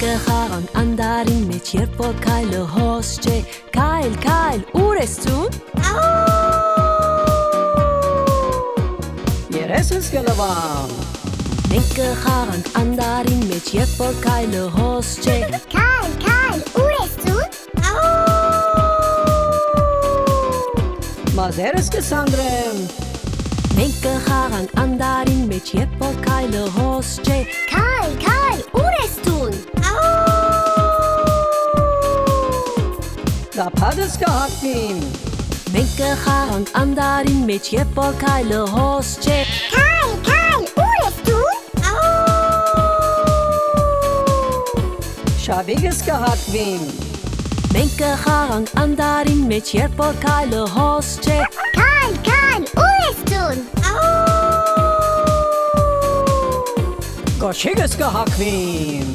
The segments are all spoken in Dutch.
Gehar und andarin mit cierpot kajle hošće Kajl, kajl, urestun Jer esens gelavam Linke Haar und andarin mit cierpot kajle hošće Kajl, kajl, urestun Mazeres gesandrem Linke Haar und andarin mit cierpot kajle hošće Da pades gehakvim. Mengeharan andarin met yerpol kailo hosche Kail, Kail, urestun? Shaviges gehakvim. Mengeharan andarin met yerpol kailo hosche Kail, Kail, urestun? Goshiges gehakvim.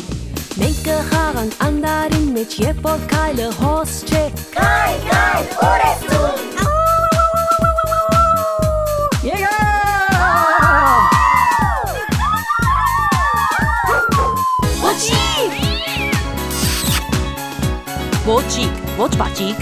Mengeharan andarin մեջ Եվ որ կայլը հոս չէ Կայլ, կայլ, ուր ես դու Եկա Ոչիկ Ոչիկ, ոչ բաչիկ